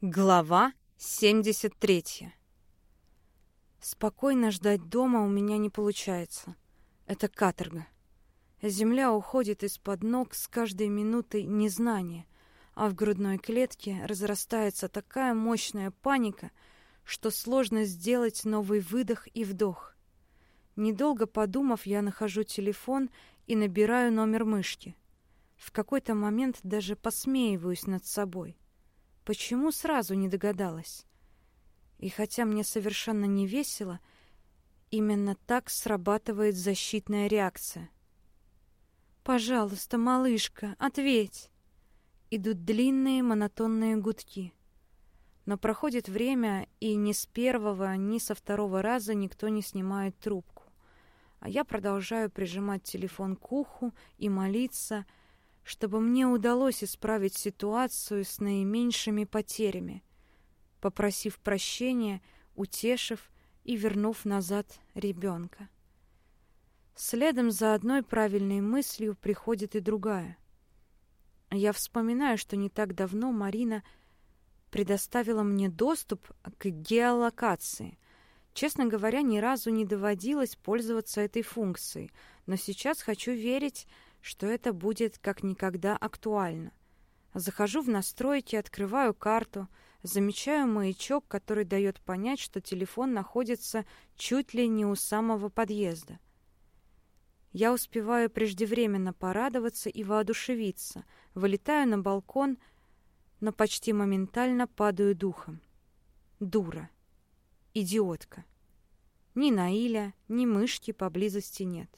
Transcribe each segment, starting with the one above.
Глава 73 Спокойно ждать дома у меня не получается. Это каторга. Земля уходит из-под ног с каждой минутой незнания, а в грудной клетке разрастается такая мощная паника, что сложно сделать новый выдох и вдох. Недолго подумав, я нахожу телефон и набираю номер мышки. В какой-то момент даже посмеиваюсь над собой. Почему сразу не догадалась? И хотя мне совершенно не весело, именно так срабатывает защитная реакция. «Пожалуйста, малышка, ответь!» Идут длинные монотонные гудки. Но проходит время, и ни с первого, ни со второго раза никто не снимает трубку. А я продолжаю прижимать телефон к уху и молиться, чтобы мне удалось исправить ситуацию с наименьшими потерями — попросив прощения, утешив и вернув назад ребенка. Следом за одной правильной мыслью приходит и другая. Я вспоминаю, что не так давно Марина предоставила мне доступ к геолокации. Честно говоря, ни разу не доводилось пользоваться этой функцией, но сейчас хочу верить, что это будет как никогда актуально. Захожу в настройки, открываю карту — Замечаю маячок, который дает понять, что телефон находится чуть ли не у самого подъезда. Я успеваю преждевременно порадоваться и воодушевиться, вылетаю на балкон, но почти моментально падаю духом. Дура. Идиотка. Ни Наиля, ни мышки поблизости нет.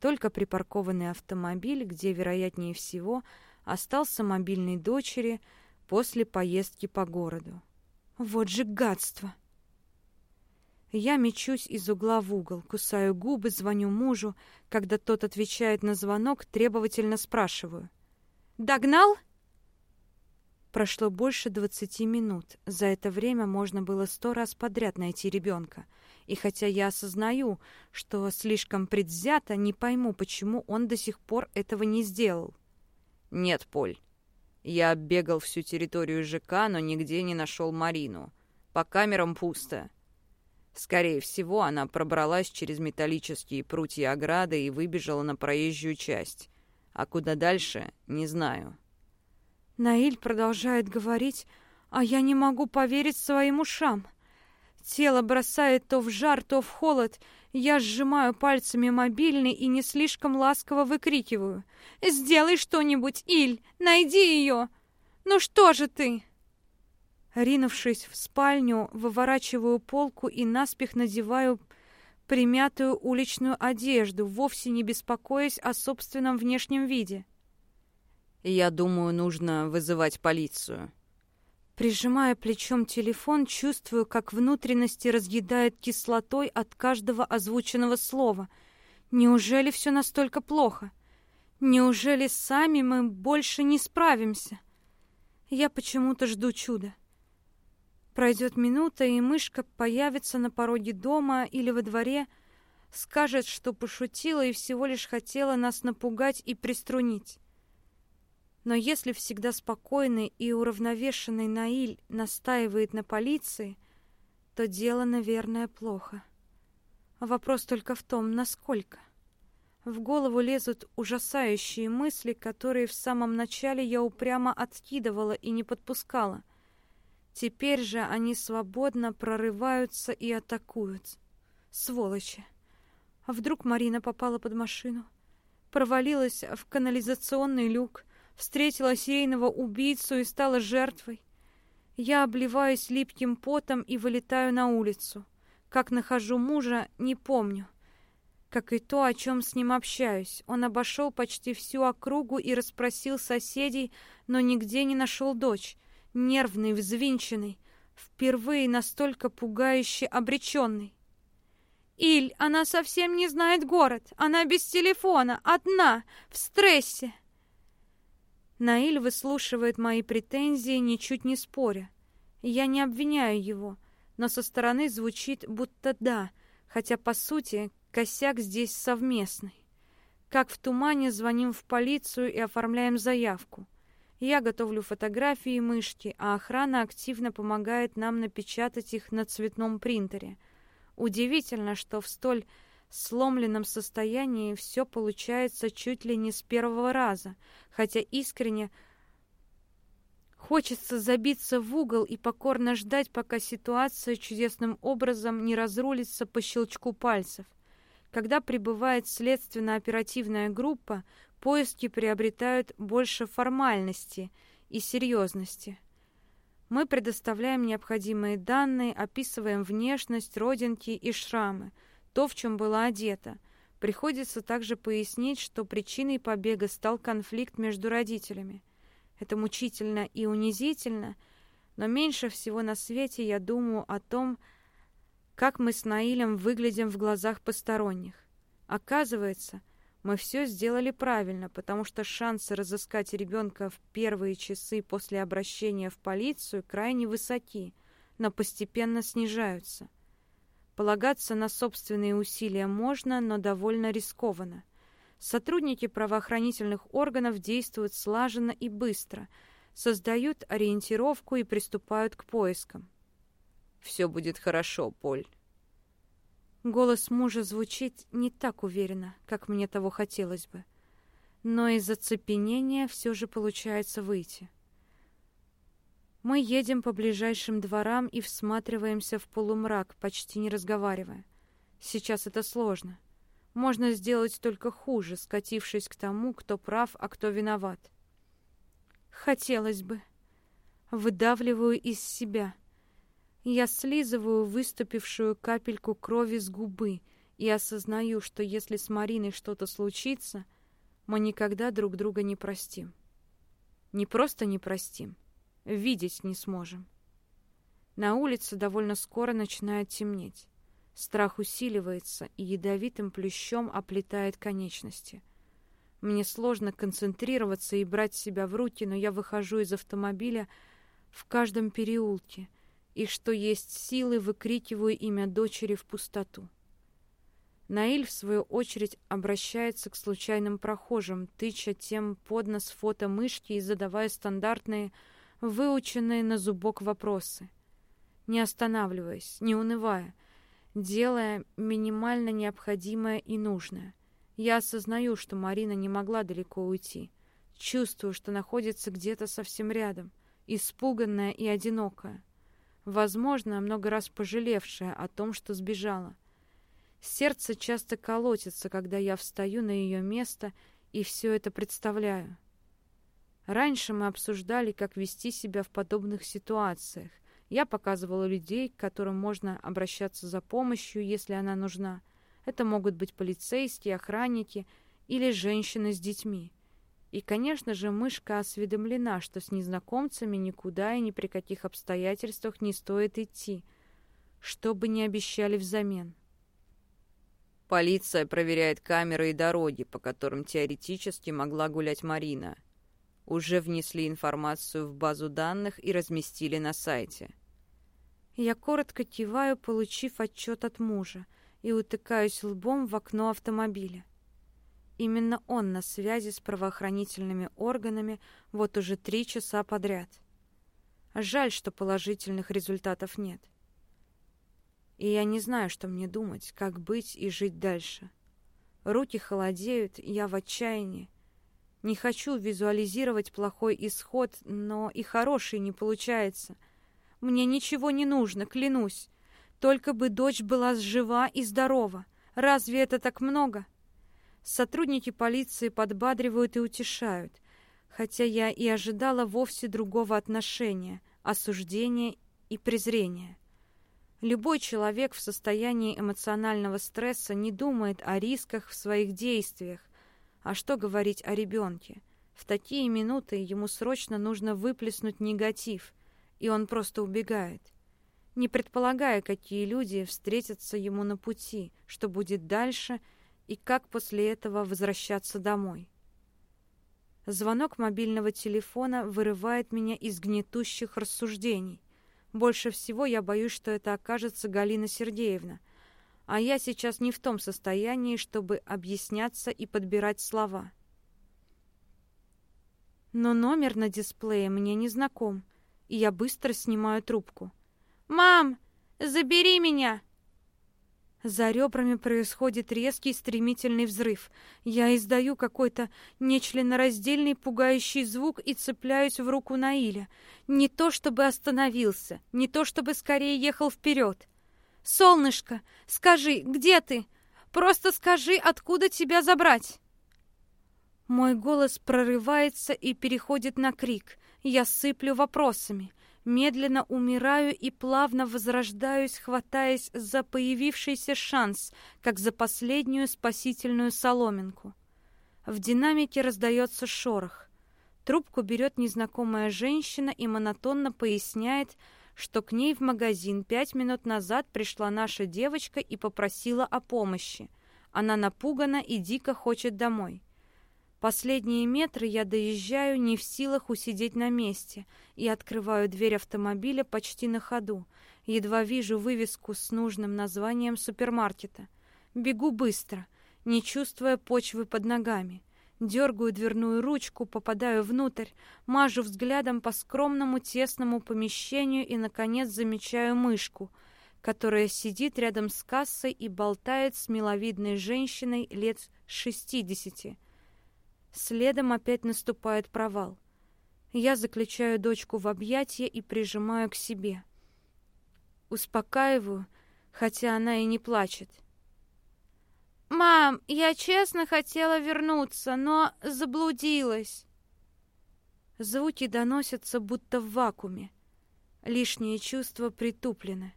Только припаркованный автомобиль, где, вероятнее всего, остался мобильной дочери — после поездки по городу. Вот же гадство! Я мечусь из угла в угол, кусаю губы, звоню мужу. Когда тот отвечает на звонок, требовательно спрашиваю. «Догнал?» Прошло больше двадцати минут. За это время можно было сто раз подряд найти ребенка. И хотя я осознаю, что слишком предвзято, не пойму, почему он до сих пор этого не сделал. «Нет, Поль, я оббегал всю территорию ЖК, но нигде не нашел Марину. По камерам пусто. Скорее всего, она пробралась через металлические прутья ограды и выбежала на проезжую часть. А куда дальше, не знаю. Наиль продолжает говорить, а я не могу поверить своим ушам. Тело бросает то в жар, то в холод. Я сжимаю пальцами мобильный и не слишком ласково выкрикиваю. «Сделай что-нибудь, Иль! Найди ее! Ну что же ты?» Ринувшись в спальню, выворачиваю полку и наспех надеваю примятую уличную одежду, вовсе не беспокоясь о собственном внешнем виде. «Я думаю, нужно вызывать полицию», Прижимая плечом телефон, чувствую, как внутренности разъедает кислотой от каждого озвученного слова. Неужели все настолько плохо? Неужели сами мы больше не справимся? Я почему-то жду чуда. Пройдет минута, и мышка появится на пороге дома или во дворе, скажет, что пошутила и всего лишь хотела нас напугать и приструнить. Но если всегда спокойный и уравновешенный Наиль настаивает на полиции, то дело, наверное, плохо. Вопрос только в том, насколько. В голову лезут ужасающие мысли, которые в самом начале я упрямо откидывала и не подпускала. Теперь же они свободно прорываются и атакуют. Сволочи! А вдруг Марина попала под машину? Провалилась в канализационный люк, встретила серийного убийцу и стала жертвой. Я обливаюсь липким потом и вылетаю на улицу. Как нахожу мужа, не помню. Как и то, о чем с ним общаюсь. Он обошел почти всю округу и расспросил соседей, но нигде не нашел дочь. Нервный, взвинченный, впервые настолько пугающе обреченный. «Иль, она совсем не знает город. Она без телефона, одна, в стрессе. Наиль выслушивает мои претензии, ничуть не споря. Я не обвиняю его, но со стороны звучит будто да, хотя по сути косяк здесь совместный. Как в тумане звоним в полицию и оформляем заявку. Я готовлю фотографии мышки, а охрана активно помогает нам напечатать их на цветном принтере. Удивительно, что в столь сломленном состоянии все получается чуть ли не с первого раза, хотя искренне хочется забиться в угол и покорно ждать, пока ситуация чудесным образом не разрулится по щелчку пальцев. Когда прибывает следственно-оперативная группа, поиски приобретают больше формальности и серьезности. Мы предоставляем необходимые данные, описываем внешность, родинки и шрамы – то, в чем была одета. Приходится также пояснить, что причиной побега стал конфликт между родителями. Это мучительно и унизительно, но меньше всего на свете я думаю о том, как мы с Наилем выглядим в глазах посторонних. Оказывается, мы все сделали правильно, потому что шансы разыскать ребенка в первые часы после обращения в полицию крайне высоки, но постепенно снижаются. Полагаться на собственные усилия можно, но довольно рискованно. Сотрудники правоохранительных органов действуют слаженно и быстро, создают ориентировку и приступают к поискам. «Все будет хорошо, Поль». Голос мужа звучит не так уверенно, как мне того хотелось бы. Но из оцепенения все же получается выйти. Мы едем по ближайшим дворам и всматриваемся в полумрак, почти не разговаривая. Сейчас это сложно. Можно сделать только хуже, скатившись к тому, кто прав, а кто виноват. Хотелось бы. Выдавливаю из себя. Я слизываю выступившую капельку крови с губы и осознаю, что если с Мариной что-то случится, мы никогда друг друга не простим. Не просто не простим, видеть не сможем. На улице довольно скоро начинает темнеть. Страх усиливается и ядовитым плющом оплетает конечности. Мне сложно концентрироваться и брать себя в руки, но я выхожу из автомобиля в каждом переулке и, что есть силы, выкрикиваю имя дочери в пустоту. Наиль, в свою очередь, обращается к случайным прохожим, тыча тем под нос фото мышки и задавая стандартные выученные на зубок вопросы, не останавливаясь, не унывая, делая минимально необходимое и нужное. Я осознаю, что Марина не могла далеко уйти. Чувствую, что находится где-то совсем рядом, испуганная и одинокая. Возможно, много раз пожалевшая о том, что сбежала. Сердце часто колотится, когда я встаю на ее место и все это представляю. Раньше мы обсуждали, как вести себя в подобных ситуациях. Я показывала людей, к которым можно обращаться за помощью, если она нужна. Это могут быть полицейские, охранники или женщины с детьми. И, конечно же, мышка осведомлена, что с незнакомцами никуда и ни при каких обстоятельствах не стоит идти, что бы ни обещали взамен. Полиция проверяет камеры и дороги, по которым теоретически могла гулять Марина — уже внесли информацию в базу данных и разместили на сайте. Я коротко киваю, получив отчет от мужа, и утыкаюсь лбом в окно автомобиля. Именно он на связи с правоохранительными органами вот уже три часа подряд. Жаль, что положительных результатов нет. И я не знаю, что мне думать, как быть и жить дальше. Руки холодеют, я в отчаянии. Не хочу визуализировать плохой исход, но и хороший не получается. Мне ничего не нужно, клянусь. Только бы дочь была жива и здорова. Разве это так много? Сотрудники полиции подбадривают и утешают, хотя я и ожидала вовсе другого отношения, осуждения и презрения. Любой человек в состоянии эмоционального стресса не думает о рисках в своих действиях, а что говорить о ребенке? В такие минуты ему срочно нужно выплеснуть негатив, и он просто убегает, не предполагая, какие люди встретятся ему на пути, что будет дальше и как после этого возвращаться домой. Звонок мобильного телефона вырывает меня из гнетущих рассуждений. Больше всего я боюсь, что это окажется Галина Сергеевна — а я сейчас не в том состоянии, чтобы объясняться и подбирать слова. Но номер на дисплее мне не знаком, и я быстро снимаю трубку. «Мам, забери меня!» За ребрами происходит резкий стремительный взрыв. Я издаю какой-то нечленораздельный пугающий звук и цепляюсь в руку Наиля. Не то чтобы остановился, не то чтобы скорее ехал вперед. «Солнышко, скажи, где ты? Просто скажи, откуда тебя забрать?» Мой голос прорывается и переходит на крик. Я сыплю вопросами медленно умираю и плавно возрождаюсь, хватаясь за появившийся шанс, как за последнюю спасительную соломинку. В динамике раздается шорох. Трубку берет незнакомая женщина и монотонно поясняет, что к ней в магазин пять минут назад пришла наша девочка и попросила о помощи. Она напугана и дико хочет домой. Последние метры я доезжаю не в силах усидеть на месте и открываю дверь автомобиля почти на ходу. Едва вижу вывеску с нужным названием супермаркета. Бегу быстро, не чувствуя почвы под ногами. Дергаю дверную ручку, попадаю внутрь, мажу взглядом по скромному тесному помещению и, наконец, замечаю мышку, которая сидит рядом с кассой и болтает с миловидной женщиной лет шестидесяти. Следом опять наступает провал. Я заключаю дочку в объятия и прижимаю к себе. Успокаиваю, хотя она и не плачет. «Мам, я честно хотела вернуться, но заблудилась». Звуки доносятся будто в вакууме. Лишние чувства притуплены.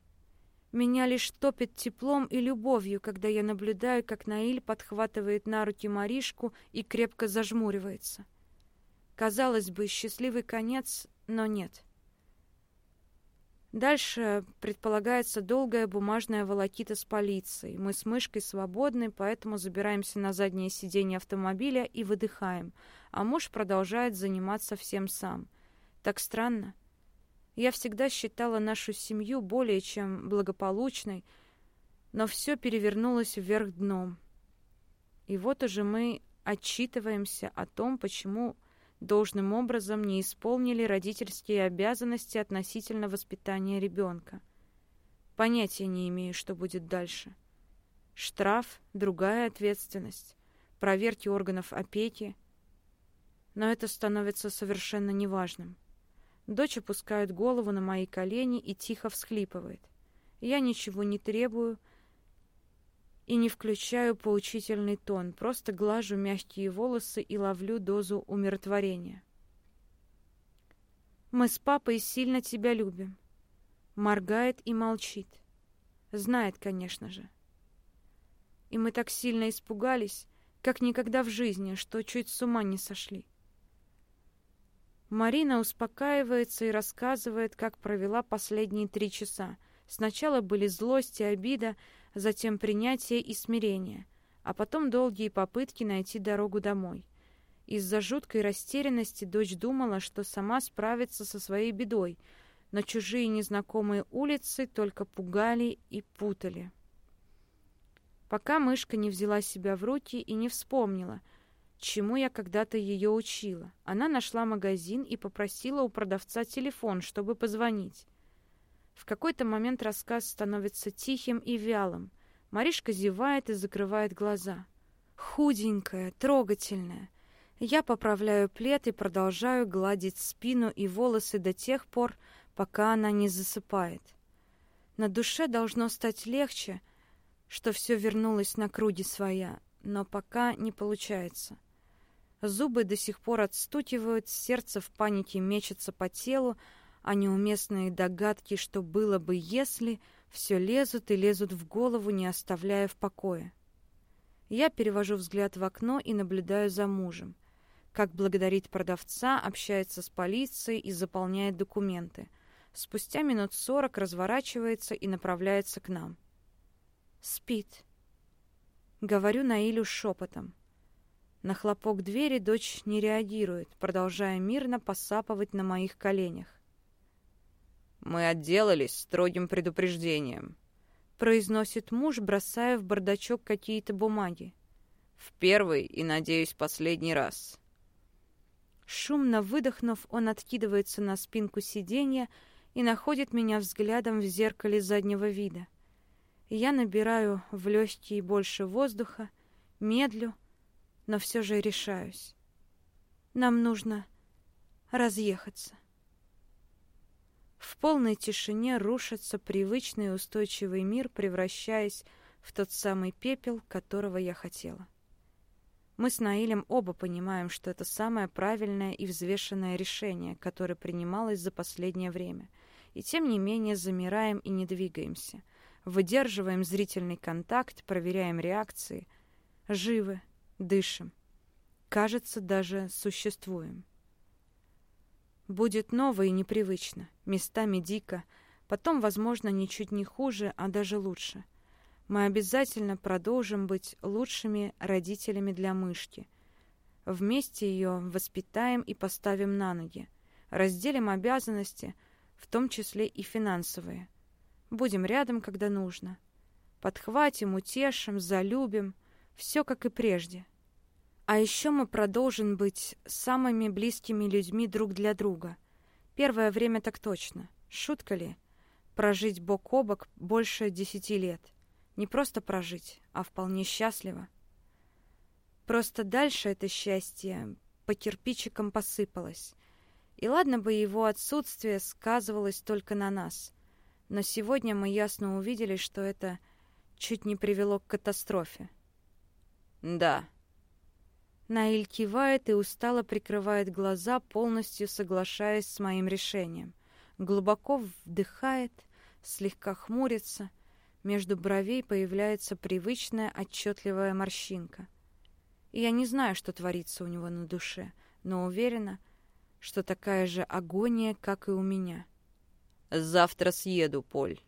Меня лишь топит теплом и любовью, когда я наблюдаю, как Наиль подхватывает на руки Маришку и крепко зажмуривается. Казалось бы, счастливый конец, но нет. Дальше предполагается долгая бумажная волокита с полицией. Мы с мышкой свободны, поэтому забираемся на заднее сиденье автомобиля и выдыхаем, а муж продолжает заниматься всем сам. Так странно. Я всегда считала нашу семью более чем благополучной, но все перевернулось вверх дном. И вот уже мы отчитываемся о том, почему должным образом не исполнили родительские обязанности относительно воспитания ребенка. Понятия не имею, что будет дальше. Штраф, другая ответственность, проверки органов опеки. Но это становится совершенно неважным. Дочь опускает голову на мои колени и тихо всхлипывает. Я ничего не требую и не включаю поучительный тон, просто глажу мягкие волосы и ловлю дозу умиротворения. Мы с папой сильно тебя любим. Моргает и молчит. Знает, конечно же. И мы так сильно испугались, как никогда в жизни, что чуть с ума не сошли. Марина успокаивается и рассказывает, как провела последние три часа. Сначала были злость и обида, затем принятие и смирение, а потом долгие попытки найти дорогу домой. Из-за жуткой растерянности дочь думала, что сама справится со своей бедой, но чужие незнакомые улицы только пугали и путали. Пока мышка не взяла себя в руки и не вспомнила — чему я когда-то ее учила. Она нашла магазин и попросила у продавца телефон, чтобы позвонить. В какой-то момент рассказ становится тихим и вялым. Маришка зевает и закрывает глаза. Худенькая, трогательная. Я поправляю плед и продолжаю гладить спину и волосы до тех пор, пока она не засыпает. На душе должно стать легче, что все вернулось на круги своя, но пока не получается. Зубы до сих пор отстукивают, сердце в панике мечется по телу, а неуместные догадки, что было бы, если, все лезут и лезут в голову, не оставляя в покое. Я перевожу взгляд в окно и наблюдаю за мужем. Как благодарит продавца, общается с полицией и заполняет документы. Спустя минут сорок разворачивается и направляется к нам. «Спит», — говорю Наилю шепотом. На хлопок двери дочь не реагирует, продолжая мирно посапывать на моих коленях. «Мы отделались строгим предупреждением», — произносит муж, бросая в бардачок какие-то бумаги. «В первый и, надеюсь, последний раз». Шумно выдохнув, он откидывается на спинку сиденья и находит меня взглядом в зеркале заднего вида. Я набираю в легкие больше воздуха, медлю, но все же решаюсь. Нам нужно разъехаться. В полной тишине рушится привычный устойчивый мир, превращаясь в тот самый пепел, которого я хотела. Мы с Наилем оба понимаем, что это самое правильное и взвешенное решение, которое принималось за последнее время. И тем не менее замираем и не двигаемся. Выдерживаем зрительный контакт, проверяем реакции. Живы, дышим. Кажется, даже существуем. Будет ново и непривычно, местами дико, потом, возможно, ничуть не хуже, а даже лучше. Мы обязательно продолжим быть лучшими родителями для мышки. Вместе ее воспитаем и поставим на ноги. Разделим обязанности, в том числе и финансовые. Будем рядом, когда нужно. Подхватим, утешим, залюбим. Все как и прежде. А еще мы продолжим быть самыми близкими людьми друг для друга. Первое время так точно. Шутка ли? Прожить бок о бок больше десяти лет. Не просто прожить, а вполне счастливо. Просто дальше это счастье по кирпичикам посыпалось. И ладно бы его отсутствие сказывалось только на нас. Но сегодня мы ясно увидели, что это чуть не привело к катастрофе. «Да», Наиль кивает и устало прикрывает глаза, полностью соглашаясь с моим решением. Глубоко вдыхает, слегка хмурится. Между бровей появляется привычная отчетливая морщинка. И я не знаю, что творится у него на душе, но уверена, что такая же агония, как и у меня. «Завтра съеду, Поль».